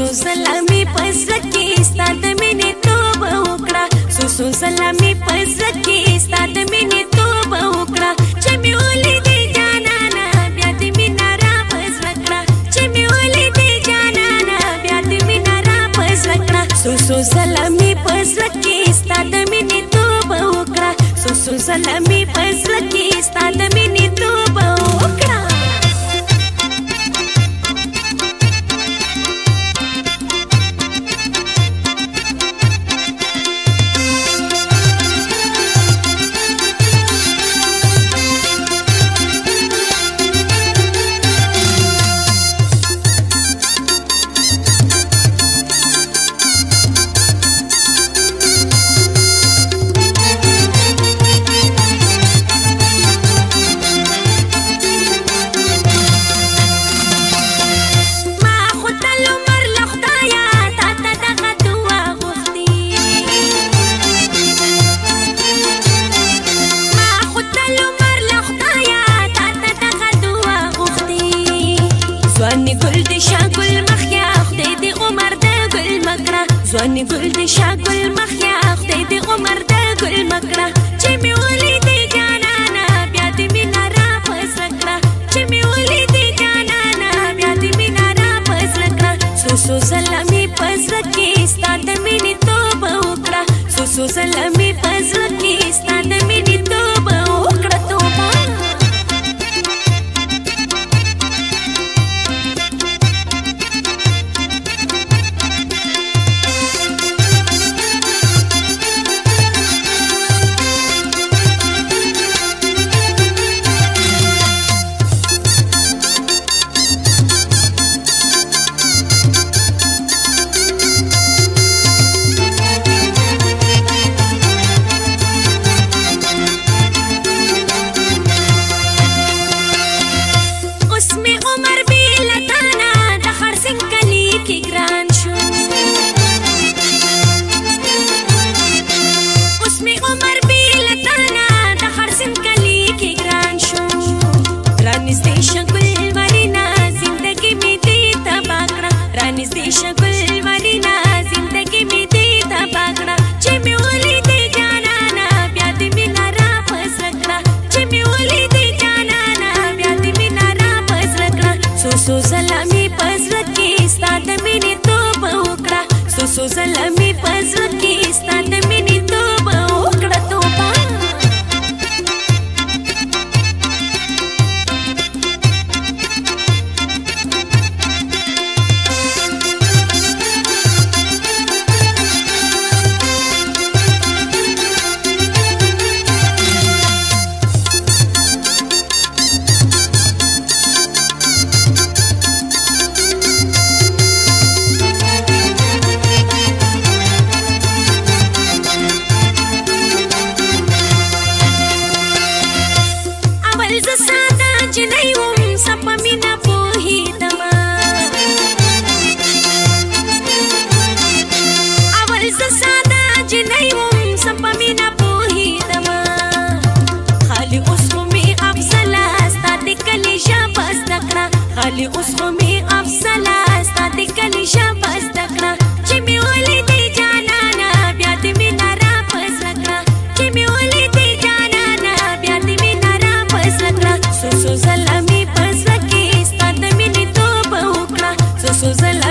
سو سلامي پس کې ستاد مینه توبه وکړه سو سو سلامي پس کې ستاد مینه توبه وکړه چې مې ولې دې جانانا بیا دې مینه را پس وکړه چې مې ولې دې جانانا بیا دې مینه را پس وکړه سو سو سلامي پس کې ستاد مینه توبه وکړه سو سو سلامي پس کې ستاد مینه توبه ځواني ګل دې شاګل مخیا خدای دې عمر دې ګل مکړه چې مې ولي دې جانانا بیا دې مینا را پس کړه چې مې ولي دې جانانا بیا دې مینا را پس کړه سو سو سلامي پس کې ستاد مې نه توبه وکړه سو سو سلامي پس کې en la اوس خو مې افسله ستا د کلي ژبه زده کړه خالي اوس خو مې افسله ستا د کلي ژبه زده کړه چې مې ولیدې جانانه بیا دې مینه را په زړه کړه چې مې ولیدې جانانه بیا دې مینه را په زړه کړه څو څو ځله مې په زړه کې ستا د مینې توبه وکړه څو څو ځله